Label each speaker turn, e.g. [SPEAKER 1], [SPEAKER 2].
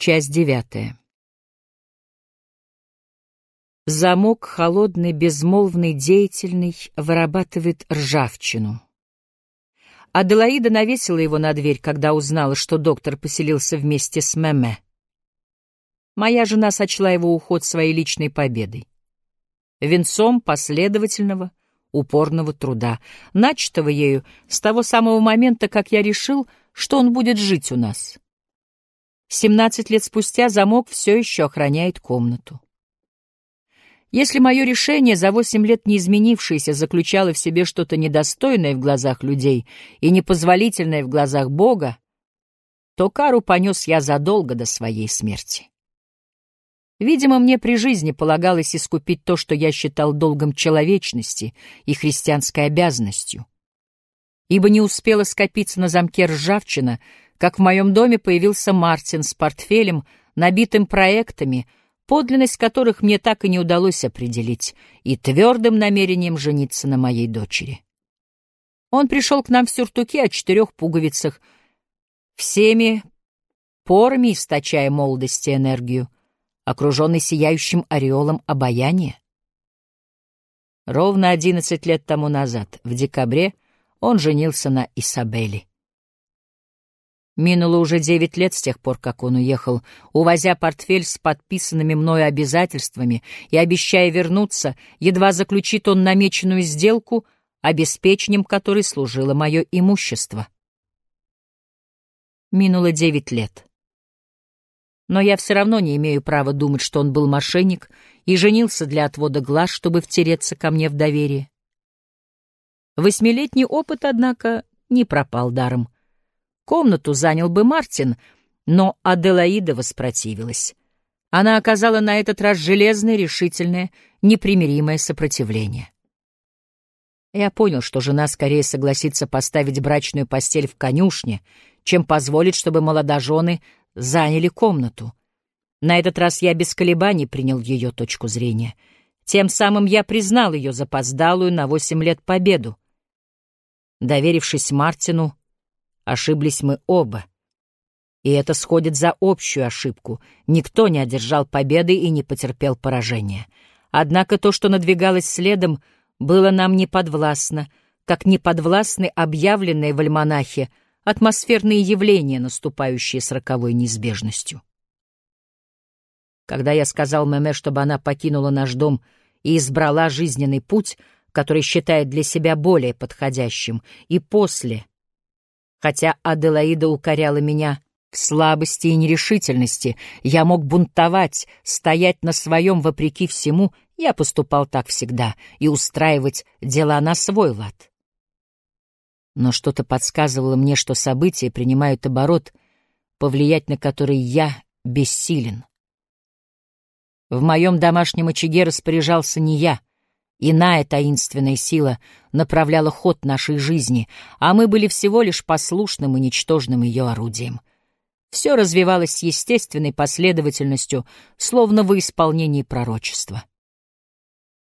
[SPEAKER 1] Часть девятая. Замок холодный, безмолвный, деятельный вырабатывает ржавчину. Аделаида навесила его на дверь, когда узнала, что доктор поселился вместе с Меме. Моя жена сочла его уход своей личной победой. Венцом последовательного, упорного труда, начатого ею с того самого момента, как я решил, что он будет жить у нас. Семнадцать лет спустя замок все еще охраняет комнату. Если мое решение, за восемь лет не изменившееся, заключало в себе что-то недостойное в глазах людей и непозволительное в глазах Бога, то кару понес я задолго до своей смерти. Видимо, мне при жизни полагалось искупить то, что я считал долгом человечности и христианской обязанностью. Ибо не успела скопиться на замке ржавчина, как в моем доме появился Мартин с портфелем, набитым проектами, подлинность которых мне так и не удалось определить, и твердым намерением жениться на моей дочери. Он пришел к нам в сюртуке о четырех пуговицах, всеми порами источая молодость и энергию, окруженный сияющим ореолом обаяния. Ровно одиннадцать лет тому назад, в декабре, он женился на Исабелле. Минуло уже девять лет с тех пор, как он уехал, увозя портфель с подписанными мною обязательствами и обещая вернуться, едва заключит он намеченную сделку, обеспечением которой служило мое имущество. Минуло девять лет. Но я все равно не имею права думать, что он был мошенник и женился для отвода глаз, чтобы втереться ко мне в доверие. Восьмилетний опыт, однако, не пропал даром. Комнату занял бы Мартин, но Аделаида воспротивилась. Она оказала на этот раз железное, решительное, непримиримое сопротивление. Я понял, что жена скорее согласится поставить брачную постель в конюшне, чем позволить, чтобы молодожены заняли комнату. На этот раз я без колебаний принял ее точку зрения. Тем самым я признал ее запоздалую на восемь лет победу. Доверившись Мартину, ошиблись мы оба. И это сходит за общую ошибку. Никто не одержал победы и не потерпел поражения. Однако то, что надвигалось следом, было нам не подвластно, как не подвластны объявленные в альманахе атмосферные явления, наступающие с роковой неизбежностью. Когда я сказал Меме, чтобы она покинула наш дом и избрала жизненный путь, который считает для себя более подходящим, и после, хотя Аделаида укоряла меня в слабости и нерешительности, я мог бунтовать, стоять на своем вопреки всему, я поступал так всегда, и устраивать дела на свой лад но что-то подсказывало мне, что события принимают оборот, повлиять на который я бессилен. В моем домашнем очаге распоряжался не я. Иная таинственная сила направляла ход нашей жизни, а мы были всего лишь послушным и ничтожным ее орудием. Все развивалось естественной последовательностью, словно во исполнении пророчества.